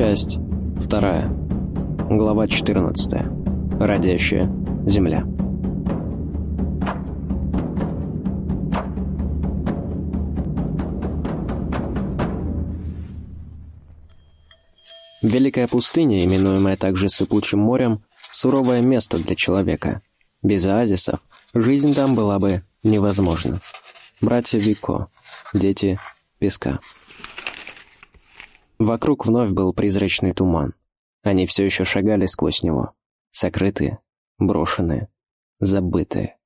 Часть вторая. Глава 14. Родящая Земля. Великая пустыня, именуемая также Сыпучим морем, суровое место для человека. Без оазисов жизнь там была бы невозможна. Братья Вико, дети песка. Вокруг вновь был призрачный туман. Они все еще шагали сквозь него. Сокрытые, брошенные, забытые.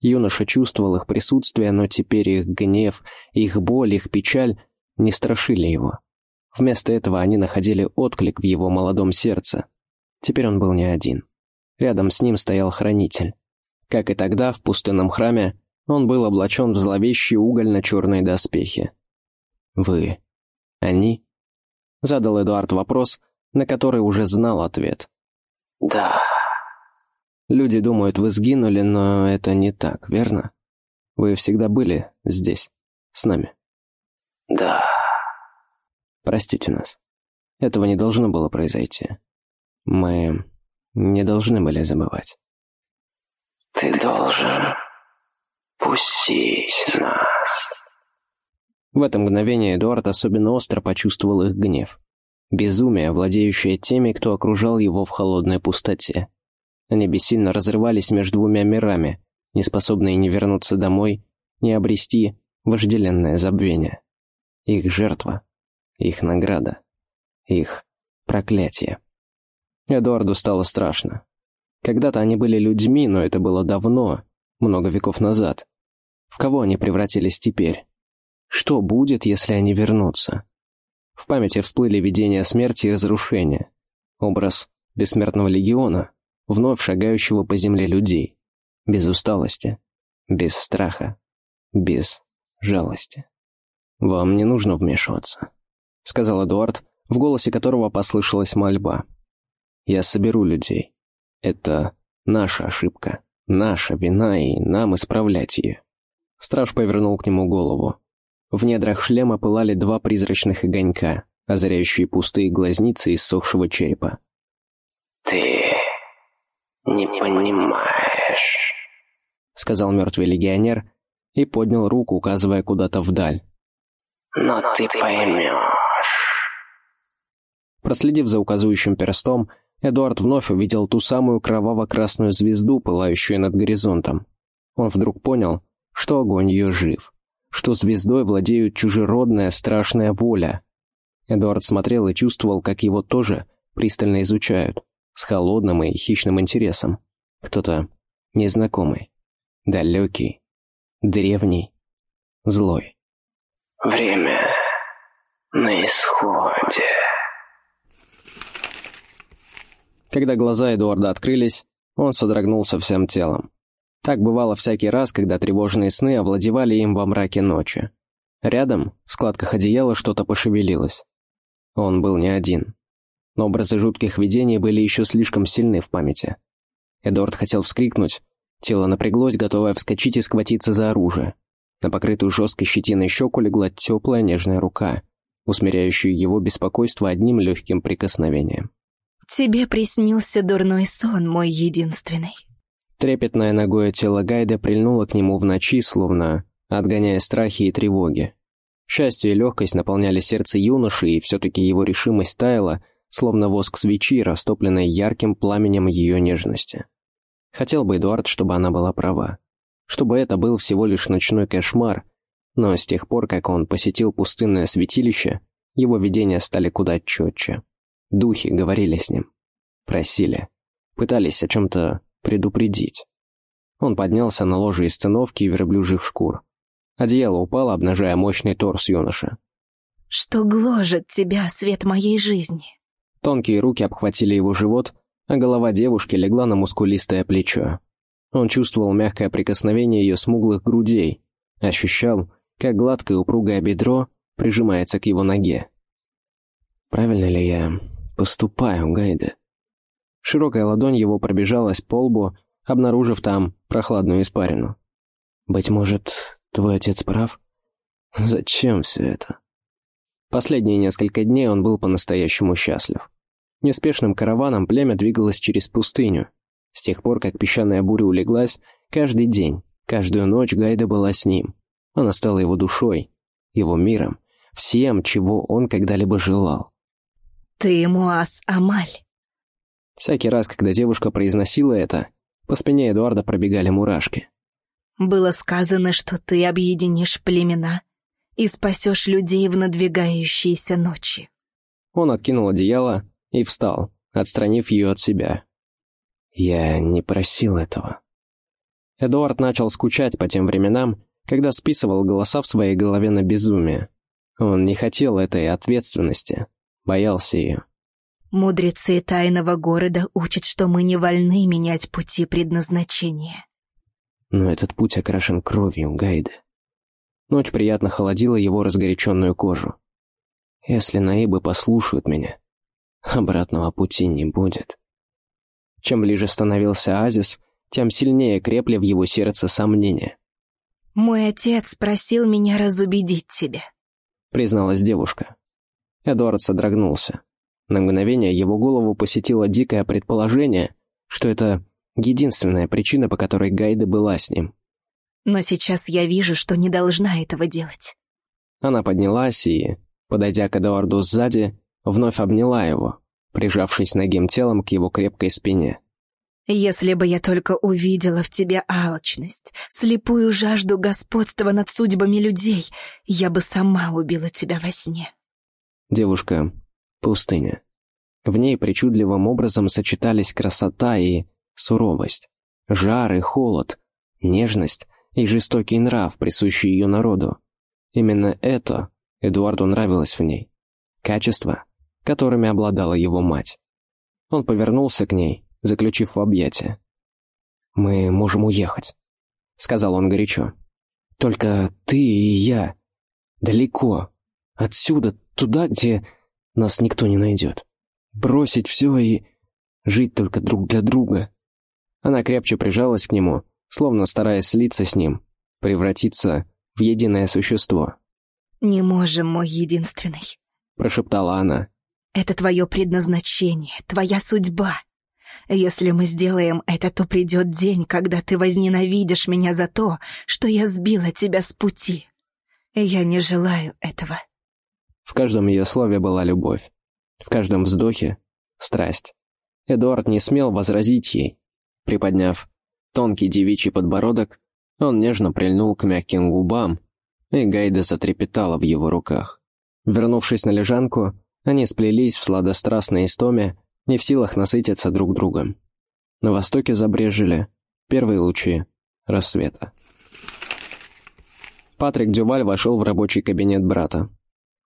Юноша чувствовал их присутствие, но теперь их гнев, их боль, их печаль не страшили его. Вместо этого они находили отклик в его молодом сердце. Теперь он был не один. Рядом с ним стоял хранитель. Как и тогда, в пустынном храме, он был облачен в зловещие угольно-черные доспехи. «Вы... они...» — задал Эдуард вопрос, на который уже знал ответ. «Да». «Люди думают, вы сгинули, но это не так, верно? Вы всегда были здесь, с нами?» «Да». «Простите нас. Этого не должно было произойти. Мы не должны были забывать». «Ты должен пустить нас». В это мгновение Эдуард особенно остро почувствовал их гнев. Безумие, владеющее теми, кто окружал его в холодной пустоте. Они бессильно разрывались между двумя мирами, не способные ни вернуться домой, ни обрести вожделенное забвение. Их жертва, их награда, их проклятие. Эдуарду стало страшно. Когда-то они были людьми, но это было давно, много веков назад. В кого они превратились теперь? Что будет, если они вернутся? В памяти всплыли видения смерти и разрушения. Образ бессмертного легиона, вновь шагающего по земле людей. Без усталости, без страха, без жалости. «Вам не нужно вмешиваться», — сказал Эдуард, в голосе которого послышалась мольба. «Я соберу людей. Это наша ошибка, наша вина, и нам исправлять ее». Страж повернул к нему голову. В недрах шлема пылали два призрачных огонька, озаряющие пустые глазницы иссохшего черепа. «Ты не понимаешь», — сказал мертвый легионер и поднял руку, указывая куда-то вдаль. «Но ты поймешь». Проследив за указывающим перстом, Эдуард вновь увидел ту самую кроваво-красную звезду, пылающую над горизонтом. Он вдруг понял, что огонь ее жив что звездой владеют чужеродная страшная воля. Эдуард смотрел и чувствовал, как его тоже пристально изучают, с холодным и хищным интересом. Кто-то незнакомый, далекий, древний, злой. «Время на исходе». Когда глаза Эдуарда открылись, он содрогнулся всем телом. Так бывало всякий раз, когда тревожные сны овладевали им во мраке ночи. Рядом, в складках одеяла, что-то пошевелилось. Он был не один. Но образы жутких видений были еще слишком сильны в памяти. Эдуард хотел вскрикнуть, тело напряглось, готовое вскочить и схватиться за оружие. На покрытую жесткой щетиной щеку легла теплая нежная рука, усмиряющая его беспокойство одним легким прикосновением. «Тебе приснился дурной сон, мой единственный». Трепетное ногое тело Гайда прильнуло к нему в ночи, словно отгоняя страхи и тревоги. Счастье и легкость наполняли сердце юноши, и все-таки его решимость таяла, словно воск свечи, растопленной ярким пламенем ее нежности. Хотел бы Эдуард, чтобы она была права. Чтобы это был всего лишь ночной кошмар, но с тех пор, как он посетил пустынное святилище, его видения стали куда четче. Духи говорили с ним, просили, пытались о чем-то предупредить. Он поднялся на ложе из циновки и верблюжьих шкур. Одеяло упало, обнажая мощный торс юноши. «Что гложет тебя, свет моей жизни?» Тонкие руки обхватили его живот, а голова девушки легла на мускулистое плечо. Он чувствовал мягкое прикосновение ее смуглых грудей, ощущал, как гладкое упругое бедро прижимается к его ноге. «Правильно ли я поступаю, Гайда?» Широкая ладонь его пробежалась по лбу, обнаружив там прохладную испарину. «Быть может, твой отец прав? Зачем все это?» Последние несколько дней он был по-настоящему счастлив. Неспешным караваном племя двигалось через пустыню. С тех пор, как песчаная буря улеглась, каждый день, каждую ночь Гайда была с ним. Она стала его душой, его миром, всем, чего он когда-либо желал. «Ты Муас Амаль». Всякий раз, когда девушка произносила это, по спине Эдуарда пробегали мурашки. «Было сказано, что ты объединишь племена и спасешь людей в надвигающиеся ночи». Он откинул одеяло и встал, отстранив ее от себя. «Я не просил этого». Эдуард начал скучать по тем временам, когда списывал голоса в своей голове на безумие. Он не хотел этой ответственности, боялся ее. Мудрецы тайного города учат, что мы не вольны менять пути предназначения. Но этот путь окрашен кровью Гайда. Ночь приятно холодила его разгоряченную кожу. Если наибы послушают меня, обратного пути не будет. Чем ближе становился Азис, тем сильнее крепли в его сердце сомнения. «Мой отец просил меня разубедить тебя», — призналась девушка. Эдуард содрогнулся. На мгновение его голову посетило дикое предположение, что это единственная причина, по которой Гайда была с ним. «Но сейчас я вижу, что не должна этого делать». Она поднялась и, подойдя к Эдуарду сзади, вновь обняла его, прижавшись ногим телом к его крепкой спине. Если бы я только увидела в тебе алчность, слепую жажду господства над судьбами людей, я бы сама убила тебя во сне. Девушка — пустыня. В ней причудливым образом сочетались красота и суровость, жар и холод, нежность и жестокий нрав, присущий ее народу. Именно это Эдуарду нравилось в ней. Качества, которыми обладала его мать. Он повернулся к ней — заключив в объятия. «Мы можем уехать», — сказал он горячо. «Только ты и я. Далеко. Отсюда, туда, где нас никто не найдет. Бросить все и жить только друг для друга». Она крепче прижалась к нему, словно стараясь слиться с ним, превратиться в единое существо. «Не можем, мой единственный», — прошептала она. «Это твое предназначение, твоя судьба. Если мы сделаем это, то придет день, когда ты возненавидишь меня за то, что я сбила тебя с пути. Я не желаю этого». В каждом ее слове была любовь. В каждом вздохе — страсть. Эдуард не смел возразить ей. Приподняв тонкий девичий подбородок, он нежно прильнул к мягким губам, и Гайда затрепетала в его руках. Вернувшись на лежанку, они сплелись в сладострастной истоме, не в силах насытиться друг другом. На востоке забрежили первые лучи рассвета. Патрик Дюваль вошел в рабочий кабинет брата.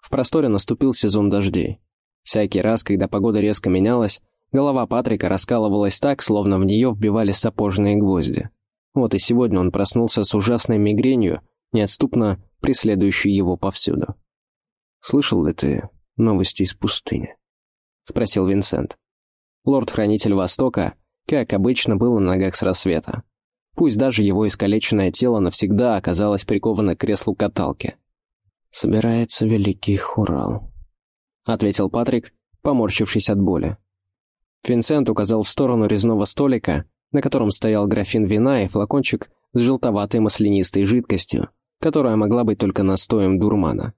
В просторе наступил сезон дождей. Всякий раз, когда погода резко менялась, голова Патрика раскалывалась так, словно в нее вбивали сапожные гвозди. Вот и сегодня он проснулся с ужасной мигренью, неотступно преследующей его повсюду. «Слышал ли ты новости из пустыни?» — спросил Винсент. Лорд-хранитель Востока, как обычно, был на ногах с рассвета. Пусть даже его искалеченное тело навсегда оказалось приковано к креслу каталки. «Собирается великий хурал», — ответил Патрик, поморщившись от боли. Винсент указал в сторону резного столика, на котором стоял графин вина и флакончик с желтоватой маслянистой жидкостью, которая могла быть только настоем дурмана.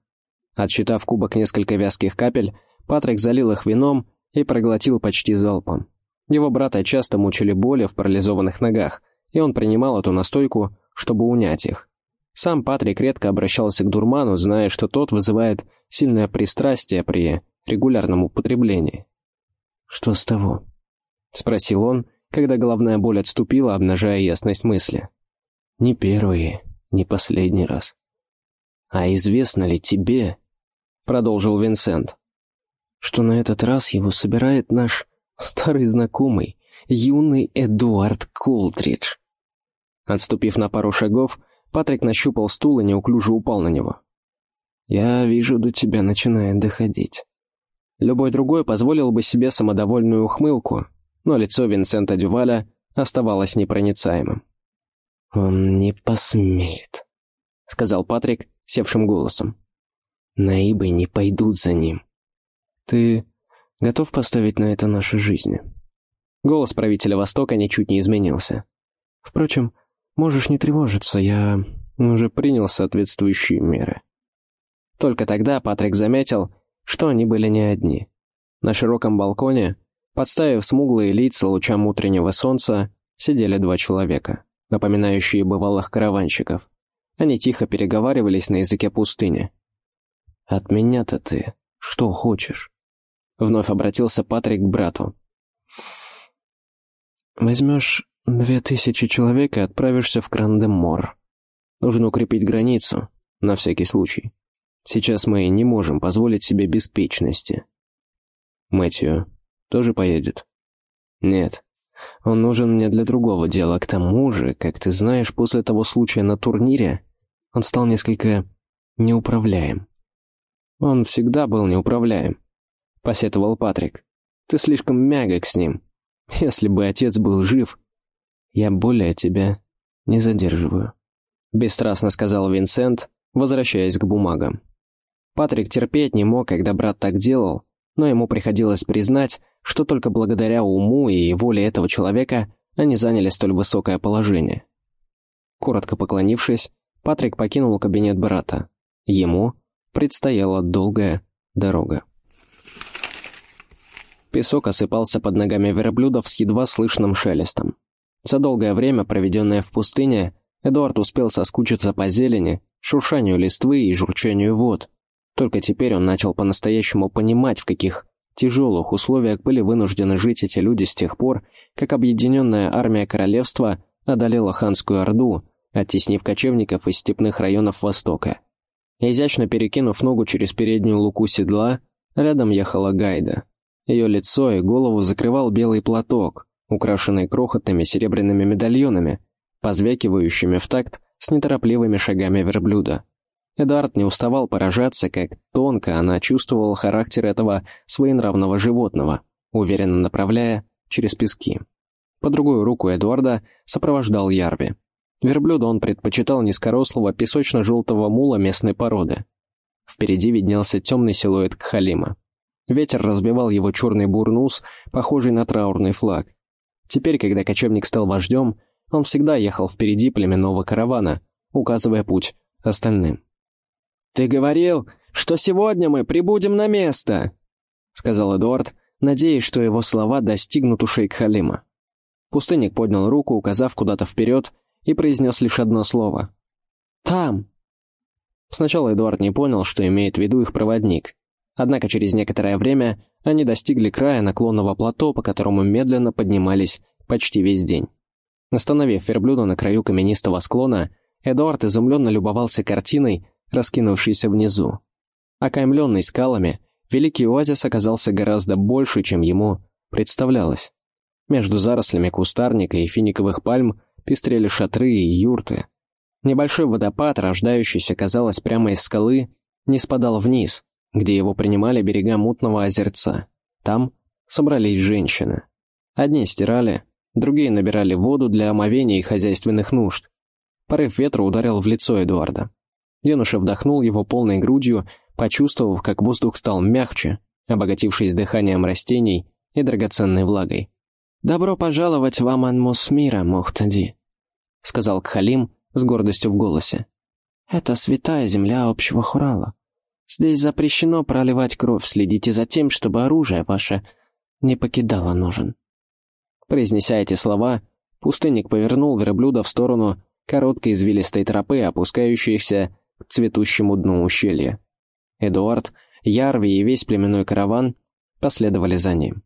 Отсчитав кубок несколько вязких капель, Патрик залил их вином и проглотил почти залпом. Его брата часто мучили боли в парализованных ногах, и он принимал эту настойку, чтобы унять их. Сам Патрик редко обращался к дурману, зная, что тот вызывает сильное пристрастие при регулярном употреблении. «Что с того?» — спросил он, когда головная боль отступила, обнажая ясность мысли. «Не первый, не последний раз». «А известно ли тебе?» — продолжил Винсент что на этот раз его собирает наш старый знакомый, юный Эдуард Колтридж. Отступив на пару шагов, Патрик нащупал стул и неуклюже упал на него. «Я вижу, до тебя начинает доходить». Любой другой позволил бы себе самодовольную ухмылку, но лицо Винсента Дюваля оставалось непроницаемым. «Он не посмеет», — сказал Патрик севшим голосом. Наибы не пойдут за ним. Ты готов поставить на это наши жизни?» Голос правителя Востока ничуть не изменился. «Впрочем, можешь не тревожиться, я уже принял соответствующие меры». Только тогда Патрик заметил, что они были не одни. На широком балконе, подставив смуглые лица лучам утреннего солнца, сидели два человека, напоминающие бывалых караванщиков. Они тихо переговаривались на языке пустыни. «От меня-то ты что хочешь?» Вновь обратился Патрик к брату. «Возьмешь две тысячи человек и отправишься в Крандемор. Нужно укрепить границу, на всякий случай. Сейчас мы не можем позволить себе беспечности. Мэтью тоже поедет? Нет. Он нужен мне для другого дела. К тому же, как ты знаешь, после того случая на турнире он стал несколько неуправляем. Он всегда был неуправляем, посетовал Патрик. Ты слишком мягок с ним. Если бы отец был жив, я более тебя не задерживаю. Бесстрастно сказал Винсент, возвращаясь к бумагам. Патрик терпеть не мог, когда брат так делал, но ему приходилось признать, что только благодаря уму и воле этого человека они заняли столь высокое положение. Коротко поклонившись, Патрик покинул кабинет брата. Ему предстояла долгая дорога. Песок осыпался под ногами верблюдов с едва слышным шелестом. За долгое время, проведенное в пустыне, Эдуард успел соскучиться по зелени, шуршанию листвы и журчанию вод, только теперь он начал по-настоящему понимать, в каких тяжелых условиях были вынуждены жить эти люди с тех пор, как объединенная армия королевства одолела ханскую орду, оттеснив кочевников из степных районов Востока. Изящно перекинув ногу через переднюю луку седла, рядом ехала Гайда. Ее лицо и голову закрывал белый платок, украшенный крохотными серебряными медальонами, позвякивающими в такт с неторопливыми шагами верблюда. Эдуард не уставал поражаться, как тонко она чувствовала характер этого своенравного животного, уверенно направляя через пески. По другую руку Эдуарда сопровождал Ярви. Верблюда он предпочитал низкорослого песочно-желтого мула местной породы. Впереди виднелся темный силуэт Кхалима. Ветер разбивал его черный бурнус, похожий на траурный флаг. Теперь, когда кочевник стал вождем, он всегда ехал впереди племенного каравана, указывая путь остальным. «Ты говорил, что сегодня мы прибудем на место», — сказал Эдуард, надеясь, что его слова достигнут ушей Халима. Пустынник поднял руку, указав куда-то вперед, и произнес лишь одно слово. «Там!» Сначала Эдуард не понял, что имеет в виду их проводник. Однако через некоторое время они достигли края наклонного плато, по которому медленно поднимались почти весь день. Остановив верблюда на краю каменистого склона, Эдуард изумленно любовался картиной, раскинувшийся внизу. Окаймленный скалами, великий оазис оказался гораздо больше, чем ему представлялось. Между зарослями кустарника и финиковых пальм пестрели шатры и юрты. Небольшой водопад, рождающийся, казалось, прямо из скалы, не спадал вниз, где его принимали берега мутного озерца. Там собрались женщины. Одни стирали, другие набирали воду для омовения и хозяйственных нужд. Порыв ветра ударил в лицо Эдуарда. Юноша вдохнул его полной грудью, почувствовав, как воздух стал мягче, обогатившись дыханием растений и драгоценной влагой. «Добро пожаловать в Аманмус мира, Мухтади», — сказал Кхалим с гордостью в голосе. «Это святая земля общего хурала. Здесь запрещено проливать кровь, следите за тем, чтобы оружие ваше не покидало ножен». Произнеся эти слова, пустынник повернул верблюда в сторону короткой извилистой тропы, опускающейся к цветущему дну ущелья. Эдуард, Ярви и весь племенной караван последовали за ним.